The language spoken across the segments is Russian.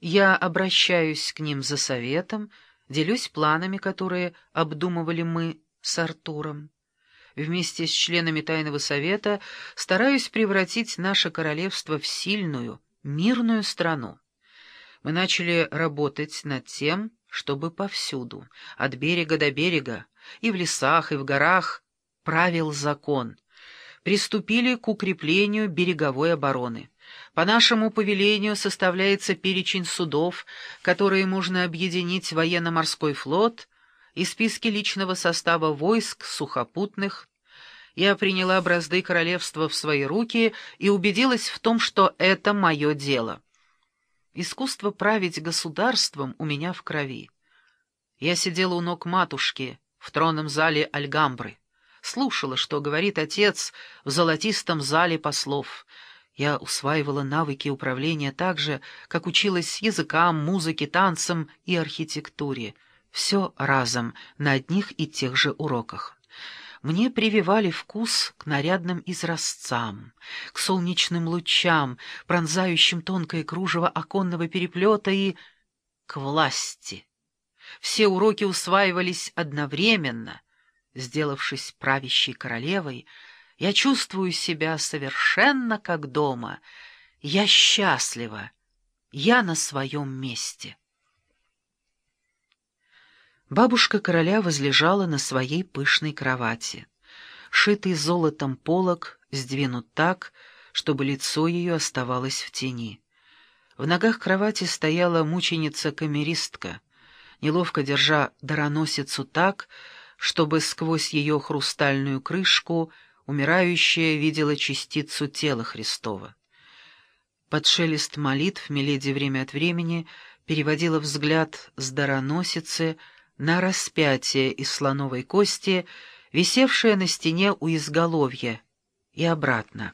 Я обращаюсь к ним за советом, делюсь планами, которые обдумывали мы с Артуром. Вместе с членами Тайного Совета стараюсь превратить наше королевство в сильную, мирную страну. Мы начали работать над тем, чтобы повсюду, от берега до берега, и в лесах, и в горах, правил закон. Приступили к укреплению береговой обороны. По нашему повелению составляется перечень судов, которые можно объединить в военно-морской флот и списки личного состава войск сухопутных. Я приняла бразды королевства в свои руки и убедилась в том, что это мое дело. Искусство править государством у меня в крови. Я сидела у ног матушки в тронном зале Альгамбры, слушала, что говорит отец в золотистом зале послов. Я усваивала навыки управления так же, как училась языкам, музыке, танцам и архитектуре. Все разом, на одних и тех же уроках. Мне прививали вкус к нарядным изразцам, к солнечным лучам, пронзающим тонкое кружево оконного переплета и к власти. Все уроки усваивались одновременно. Сделавшись правящей королевой, я чувствую себя совершенно как дома. Я счастлива. Я на своем месте. Бабушка короля возлежала на своей пышной кровати. Шитый золотом полог сдвинут так, чтобы лицо ее оставалось в тени. В ногах кровати стояла мученица-камеристка, неловко держа дароносицу так, чтобы сквозь ее хрустальную крышку умирающая видела частицу тела Христова. Под шелест молитв Миледи время от времени переводила взгляд с дароносицы на распятие из слоновой кости, висевшее на стене у изголовья, и обратно.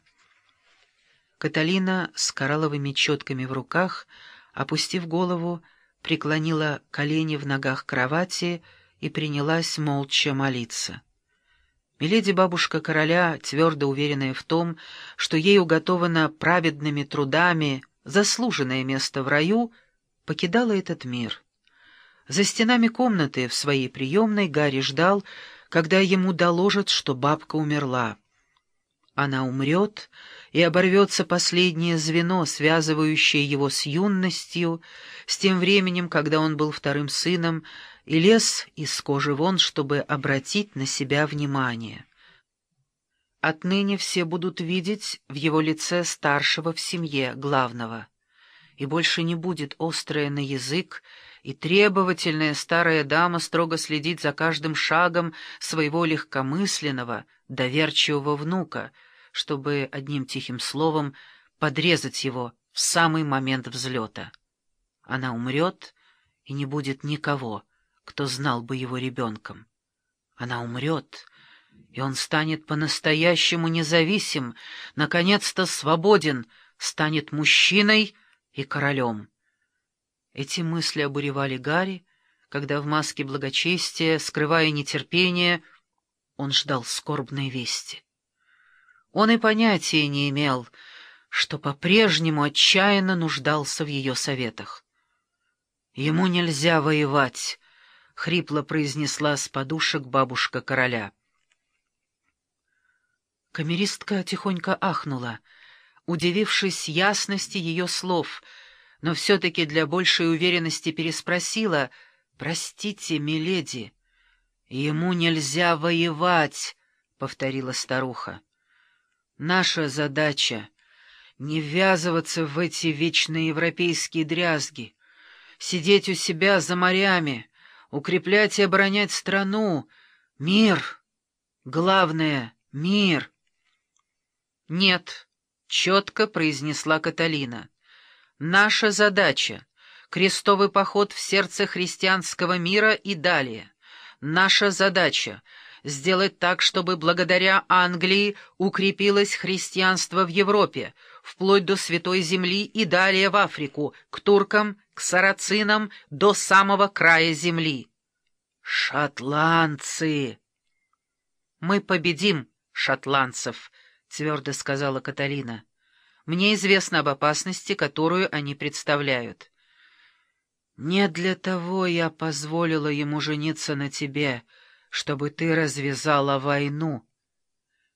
Каталина с коралловыми четками в руках, опустив голову, преклонила колени в ногах кровати и принялась молча молиться. Миледи бабушка короля, твердо уверенная в том, что ей уготовано праведными трудами заслуженное место в раю, покидала этот мир. За стенами комнаты в своей приемной Гарри ждал, когда ему доложат, что бабка умерла. Она умрет, и оборвется последнее звено, связывающее его с юностью, с тем временем, когда он был вторым сыном, и лез из кожи вон, чтобы обратить на себя внимание. Отныне все будут видеть в его лице старшего в семье, главного, и больше не будет острое на язык и требовательная старая дама строго следить за каждым шагом своего легкомысленного, доверчивого внука, чтобы одним тихим словом подрезать его в самый момент взлета. Она умрет, и не будет никого, кто знал бы его ребенком. Она умрет, и он станет по-настоящему независим, наконец-то свободен, станет мужчиной и королем. Эти мысли обуревали Гарри, когда в маске благочестия, скрывая нетерпение, он ждал скорбной вести. Он и понятия не имел, что по-прежнему отчаянно нуждался в ее советах. «Ему нельзя воевать», — хрипло произнесла с подушек бабушка короля. Камеристка тихонько ахнула, удивившись ясности ее слов — но все-таки для большей уверенности переспросила «Простите, миледи, ему нельзя воевать», — повторила старуха. «Наша задача — не ввязываться в эти вечные европейские дрязги, сидеть у себя за морями, укреплять и оборонять страну. Мир! Главное — мир!» «Нет», — четко произнесла Каталина. Наша задача — крестовый поход в сердце христианского мира и далее. Наша задача — сделать так, чтобы благодаря Англии укрепилось христианство в Европе, вплоть до Святой Земли и далее в Африку, к туркам, к сарацинам, до самого края земли. «Шотландцы!» «Мы победим шотландцев», — твердо сказала Каталина. Мне известно об опасности, которую они представляют. Не для того я позволила ему жениться на тебе, чтобы ты развязала войну.